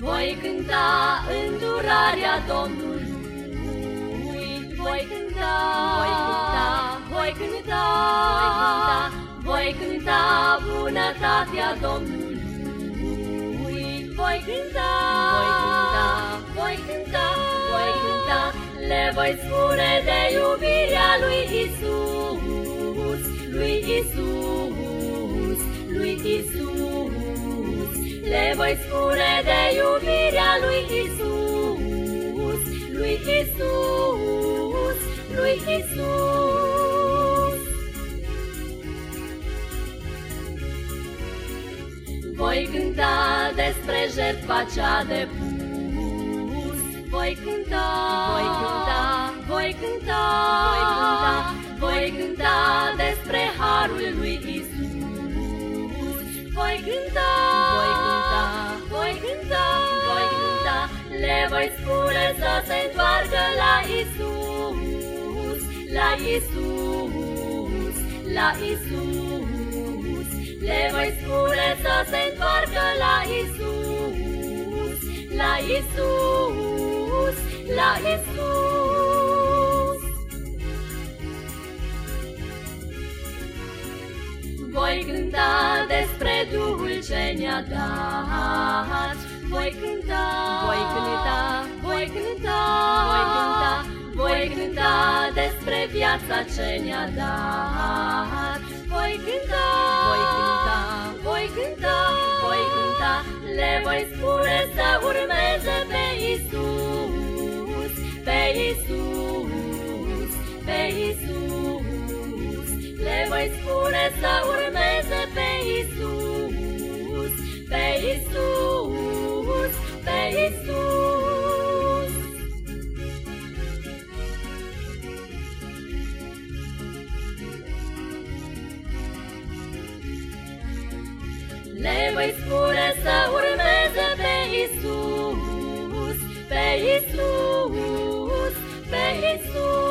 Voi cânta îndurarea Domnului, voi cânta, voi cânta, voi cânta, voi cânta, voi cânta bunătatea Domnului. Voi cânta, voi cânta, voi cânta, voi cânta, le voi spune de iubirea lui Isus, lui Isus, voi spune de iubirea lui Isus, lui Isus, lui Isus. Voi cânta despre jertfa cea de pus, voi cânta, voi cânta, voi cânta, voi cânta, voi cânta despre harul lui Isus. Voi cânta, voi spune să se întoarcă la Isus, la Isus, la Isus. Le voi spune să se întoarcă la Isus, la Isus, la Isus. Voi cânta despre Duhul ce ne-a dat, voi cânta, voi cânta, viața ce ne-a dat, voi cânta, voi cânta, voi cânta, voi cânta, le voi spune să urmeze pe Isus, pe Isus, pe Isus. Le voi spune să urmeze pe Isus, pe Isus, pe Isus. Le voi spune să urmeze pe Isus, pe Isus, pe Isus.